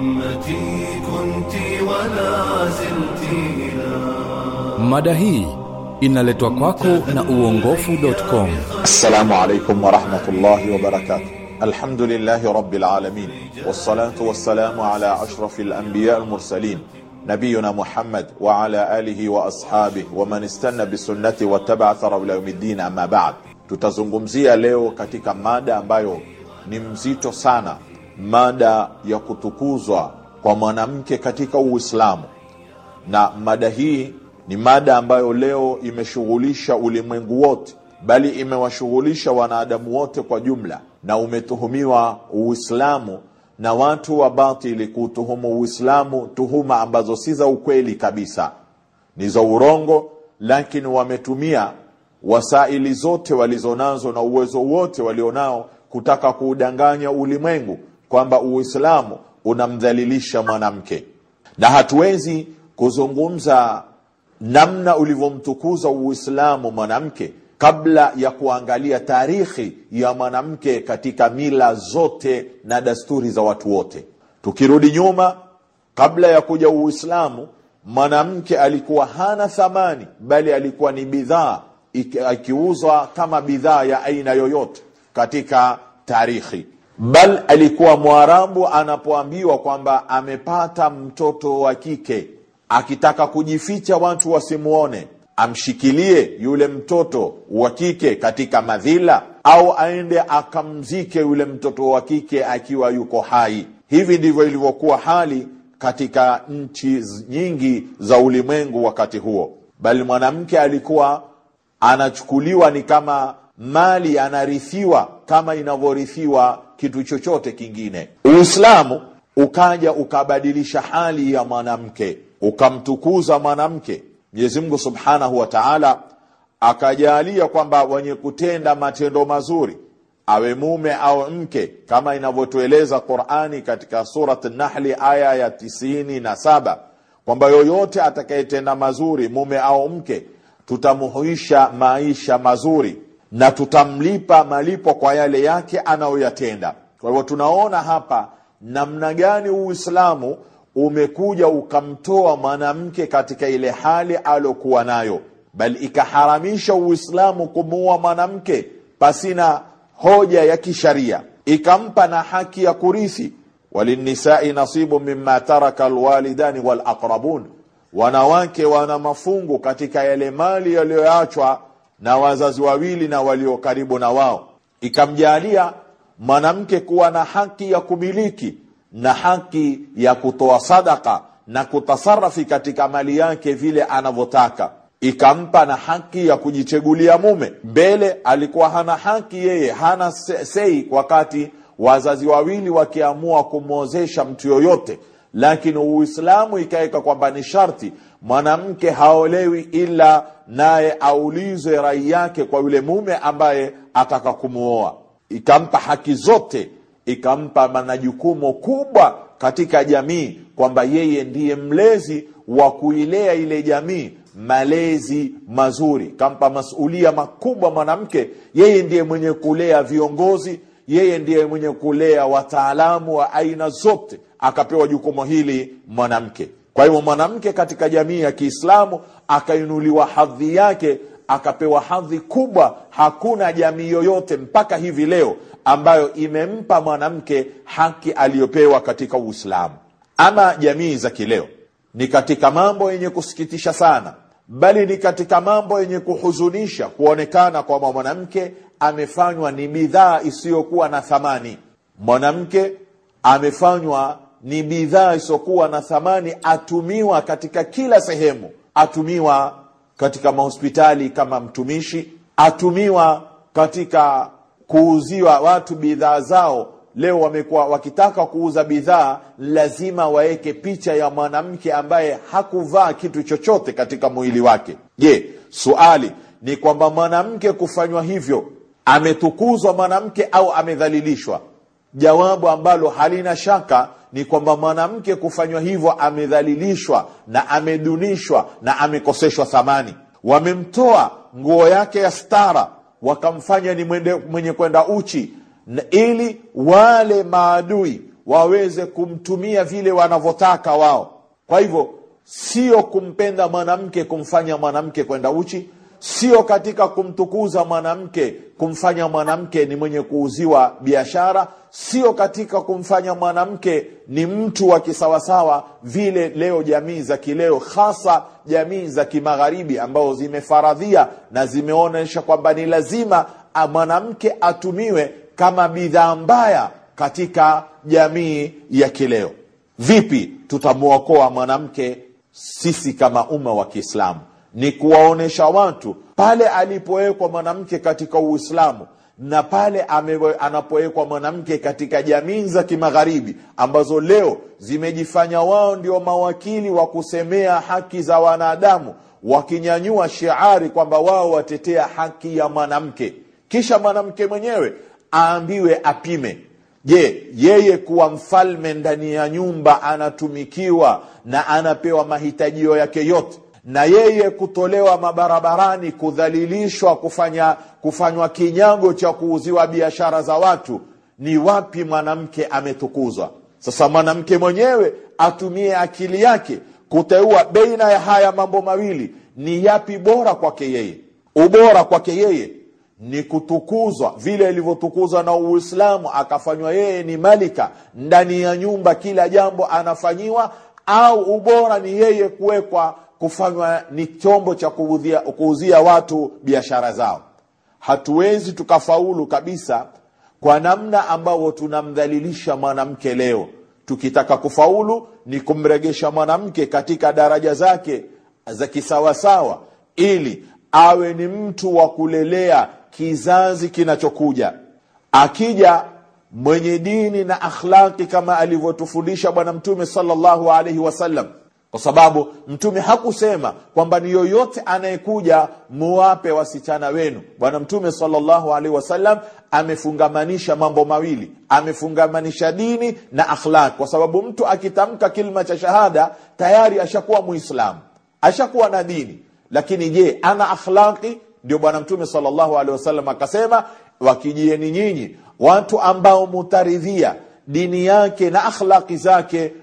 أمتي كنت ولا زلت إلى Mada hii inaletwa kwako na uongofu.com. السلام عليكم ورحمة الله وبركاته الحمد لله رب العالمين والصلاة والسلام على أشرف الأنبياء المرسلين نبينا محمد وعلى آله وأصحابه ومن استنى بسنته واتبع ثره إلى يوم الدين أما بعد tutazungumzia leo katika mada ambayo ni mzito sana mada ya kutukuzwa kwa mwanamke katika uislamu. Na mada hii ni mada ambayo leo imeshughulisha ulimwengu wote bali imewashughulisha wanadamu wote kwa jumla na umetuhumiwa uislamu na watu wa batili kuutuhumu uislamu tuhuma ambazo si za ukweli kabisa. Ni za urongo lakini wametumia wasaili zote walizonazo na uwezo wote walionao kutaka kuudanganya ulimwengu kwamba uislamu unamdhalilisha mwanamke. Na hatuwezi kuzungumza namna ulivyomtukuza uislamu mwanamke kabla ya kuangalia taarikhi ya mwanamke katika mila zote na dasturi za watu wote. Tukirudi nyuma kabla ya kuja uislamu mwanamke alikuwa hana thamani bali alikuwa ni bidhaa ikiuzwa kama bidhaa ya aina yoyote katika tarikhi bal alikuwa mwarabu anapoambiwa kwamba amepata mtoto wa kike akitaka kujificha watu wasimwone, amshikilie yule mtoto wa kike katika madhila au aende akamzike yule mtoto wa kike akiwa yuko hai. Hivi ndivyo ilivyokuwa hali katika nchi nyingi za ulimwengu wakati huo. Bali mwanamke alikuwa anachukuliwa ni kama mali anarithiwa kama inavyorithiwa kitu chochote kingine. Uislamu ukaja ukabadilisha hali ya mwanamke ukamtukuza mwanamke. Mwenyezi mungu subhanahu wa taala akajalia kwamba wenye kutenda matendo mazuri awe mume au mke kama inavyotueleza qurani katika surat nahli aya ya tisini na saba kwamba yoyote atakayetenda mazuri mume au mke tutamuhuisha maisha mazuri na tutamlipa malipo kwa yale yake anayoyatenda. Kwa hivyo tunaona hapa namna gani uislamu umekuja ukamtoa mwanamke katika ile hali alokuwa nayo. Bali ikaharamisha uislamu kumuua mwanamke pasina hoja ya kisharia. Ikampa na haki ya kurithi. Walinisai nasibu mimma taraka alwalidani walaqrabun wanawake wana mafungu katika yale mali yaliyoachwa na wazazi wawili na walio karibu na wao. Ikamjalia mwanamke kuwa na haki ya kumiliki na haki ya kutoa sadaka na kutasarafi katika mali yake vile anavyotaka. Ikampa na haki ya kujichegulia mume. Mbele alikuwa hana haki yeye hana sei wakati wazazi wawili wakiamua kumwozesha mtu yoyote. Lakini uislamu ikaweka kwamba ni sharti mwanamke haolewi ila naye aulize rai yake kwa yule mume ambaye ataka kumwoa, ikampa haki zote ikampa manajukumu kubwa katika jamii kwamba yeye ndiye mlezi wa kuilea ile jamii malezi mazuri. Kampa masulia makubwa mwanamke yeye ndiye mwenye kulea viongozi yeye ndiye mwenye kulea wataalamu wa aina zote. Akapewa jukumu hili mwanamke kwa hivyo mwanamke katika jamii ya kiislamu akainuliwa hadhi yake akapewa hadhi kubwa hakuna jamii yoyote mpaka hivi leo ambayo imempa mwanamke haki aliyopewa katika uislamu. Ama jamii za kileo. Ni katika mambo yenye kusikitisha sana bali ni katika mambo yenye kuhuzunisha kuonekana kwamba mwanamke amefanywa ni bidhaa isiyokuwa na thamani. Mwanamke amefanywa ni bidhaa isiyokuwa na thamani atumiwa katika kila sehemu. Atumiwa katika mahospitali kama mtumishi atumiwa katika kuuziwa watu bidhaa zao. Leo wamekuwa wakitaka kuuza bidhaa lazima waweke picha ya mwanamke ambaye hakuvaa kitu chochote katika mwili wake. Je suali ni kwamba mwanamke kufanywa hivyo ametukuzwa mwanamke au amedhalilishwa? Jawabu ambalo halina shaka ni kwamba mwanamke kufanywa hivyo amedhalilishwa na amedunishwa na amekoseshwa thamani. Wamemtoa nguo yake ya stara wakamfanya ni mwende, mwenye kwenda uchi ili wale maadui waweze kumtumia vile wanavyotaka wao. Kwa hivyo sio kumpenda mwanamke kumfanya mwanamke kwenda uchi sio katika kumtukuza mwanamke kumfanya mwanamke ni mwenye kuuziwa biashara. Sio katika kumfanya mwanamke ni mtu wa kisawasawa vile leo jamii za kileo hasa jamii za kimagharibi ambazo zimefaradhia na zimeonyesha kwamba ni lazima mwanamke atumiwe kama bidhaa mbaya katika jamii ya kileo. Vipi tutamwokoa mwanamke sisi kama umma wa kiislamu ni kuwaonyesha watu pale alipowekwa mwanamke katika uislamu na pale anapowekwa mwanamke katika jamii za kimagharibi ambazo leo zimejifanya wao ndio mawakili wa kusemea haki za wanadamu wakinyanyua shiari kwamba wao watetea haki ya mwanamke. Kisha mwanamke mwenyewe aambiwe apime. Je yeye kuwa mfalme ndani ya nyumba anatumikiwa na anapewa mahitajio yake yote na yeye kutolewa mabarabarani kudhalilishwa kufanya kufanywa kinyago cha kuuziwa biashara za watu ni wapi mwanamke ametukuzwa? Sasa mwanamke mwenyewe atumie akili yake kuteua baina ya haya mambo mawili ni yapi bora kwake yeye? Ubora kwake yeye ni kutukuzwa. Vile ilivyotukuzwa na uislamu akafanywa yeye ni malika ndani ya nyumba kila jambo anafanyiwa au ubora ni yeye kuwekwa kufanywa ni chombo cha kuuzia, watu biashara zao. Hatuwezi tukafaulu kabisa kwa namna ambavyo tunamdhalilisha mwanamke leo. Tukitaka kufaulu ni kumregesha mwanamke katika daraja zake za kisawasawa ili awe ni mtu wa kulelea kizazi kinachokuja. Akija mwenye dini na akhlaqi kama alivyotufundisha bwana mtume salllahu alaihi wasallam kwa sababu mtume hakusema kwamba ni yoyote anayekuja muwape wasichana wenu. Bwana mtume salllahu alaihi wasallam amefungamanisha mambo mawili. Amefungamanisha dini na akhlaq. Kwa sababu mtu akitamka kilma cha shahada tayari ashakuwa muislamu. Ashakuwa na dini. Lakini je ana akhlaqi? Ndio bwana mtume salllahu alehi wasallam akasema wakijieni nyinyi watu ambao mutaridhia dini yake na akhlaqi zake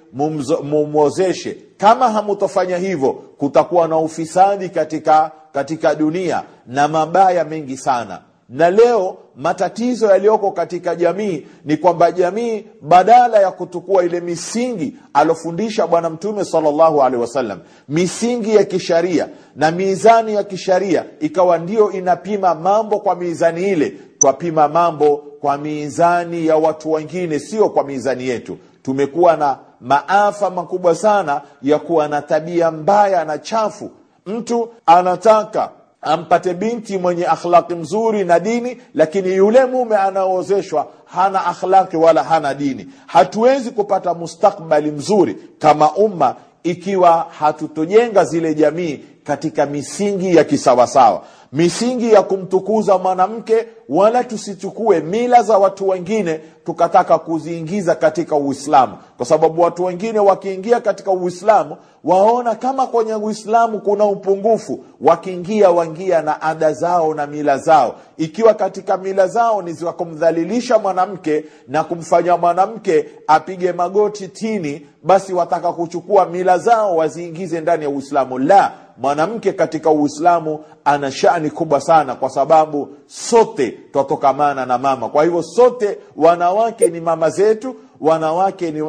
mumwozeshe. Kama hamutofanya hivyo kutakuwa na ufisadi katika katika dunia na mabaya mengi sana. Na leo matatizo yaliyoko katika jamii ni kwamba jamii badala ya kutukua ile misingi alofundisha bwana mtume salllahu alehi wasallam misingi ya kisharia na mizani ya kisharia ikawa ndio inapima mambo kwa mizani ile twapima mambo kwa mizani ya watu wengine sio kwa mizani yetu. Tumekuwa na maafa makubwa sana ya kuwa na tabia mbaya na chafu. Mtu anataka ampate binti mwenye akhlaki mzuri na dini lakini yule mume anaoozeshwa hana akhlaki wala hana dini. Hatuwezi kupata mustakbali mzuri kama umma ikiwa hatutojenga zile jamii katika misingi ya kisawasawa misingi ya kumtukuza mwanamke wala tusichukue mila za watu wengine tukataka kuziingiza katika uislamu. Kwa sababu watu wengine wakiingia katika uislamu waona kama kwenye uislamu kuna upungufu. Wakiingia wangia na ada zao na mila zao. Ikiwa katika mila zao ni za kumdhalilisha mwanamke na kumfanya mwanamke apige magoti tini basi wataka kuchukua mila zao waziingize ndani ya uislamu. La mwanamke katika uislamu ana shani kubwa sana kwa sababu sote twatokamana na mama. Kwa hivyo sote wanawake ni mama zetu wanawake ni,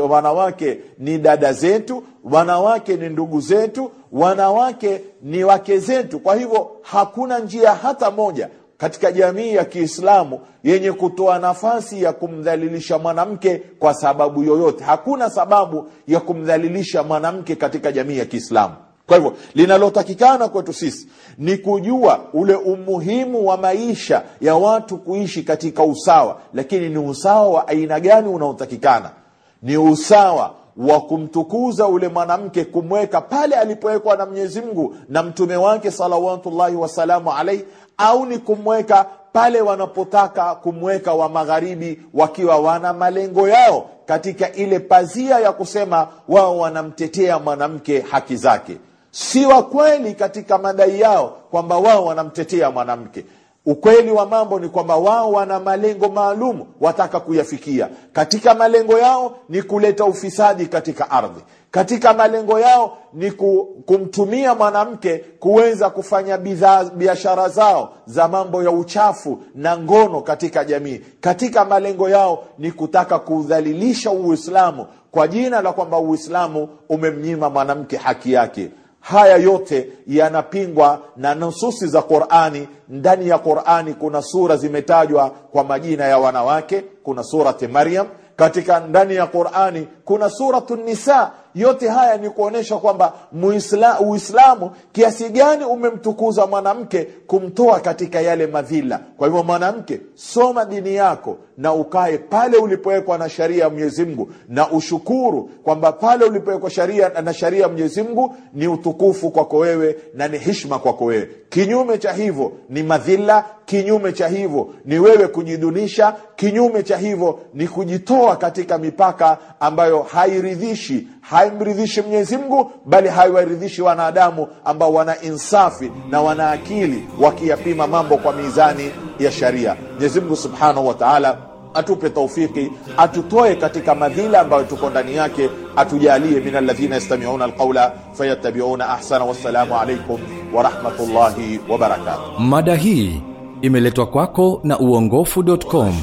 wanawake ni dada zetu wanawake ni ndugu zetu wanawake ni wake zetu. Kwa hivyo hakuna njia hata moja katika jamii ya kiislamu yenye kutoa nafasi ya kumdhalilisha mwanamke kwa sababu yoyote. Hakuna sababu ya kumdhalilisha mwanamke katika jamii ya kiislamu kwa hivyo linalotakikana kwetu sisi ni kujua ule umuhimu wa maisha ya watu kuishi katika usawa. Lakini ni usawa wa aina gani unaotakikana? Ni usawa wa kumtukuza ule mwanamke kumweka pale alipowekwa na mwenyezi mungu na mtume wake salawatullahi wasalamu alaihi au ni kumweka pale wanapotaka kumweka wa magharibi wakiwa wana malengo yao katika ile pazia ya kusema wao wanamtetea mwanamke haki zake si wa kweli katika madai yao kwamba wao wanamtetea mwanamke. Ukweli wa mambo ni kwamba wao wana malengo maalum wataka kuyafikia. Katika malengo yao ni kuleta ufisadi katika ardhi. Katika malengo yao ni kumtumia mwanamke kuweza kufanya bidhaa biashara zao za mambo ya uchafu na ngono katika jamii. Katika malengo yao ni kutaka kuudhalilisha uislamu kwa jina la kwamba uislamu umemnyima mwanamke haki yake haya yote yanapingwa na nususi za qurani. Ndani ya qurani kuna sura zimetajwa kwa majina ya wanawake. Kuna surati maryam. Katika ndani ya qurani kuna suratu nisa yote haya ni kuonyesha kwamba uislamu kiasi gani umemtukuza mwanamke kumtoa katika yale madhila. Kwa hivyo mwanamke soma dini yako na ukae pale ulipowekwa na sharia ya mwenyezi mungu. Na ushukuru kwamba pale ulipowekwa sharia na sharia ya mwenyezimgu ni utukufu kwako wewe na ni hishma kwako wewe. Kinyume cha hivyo ni madhila kinyume cha hivyo ni wewe kujidunisha kinyume cha hivyo ni kujitoa katika mipaka ambayo hairidhishi haimridhishi mwenyezi mungu bali haiwaridhishi wanadamu ambao wana insafi na wana akili wakiyapima mambo kwa mizani ya sharia. Mwenyezi mungu subhanahu wa taala atupe taufiki atutoe katika madhila ambayo tuko ndani yake atujalie min alladhina yastamiuna alqaula fayattabiuna ahsana. Wassalamu alaikum warahmatullahi wabarakatuh mada hii imeletwa kwako na uongofu.com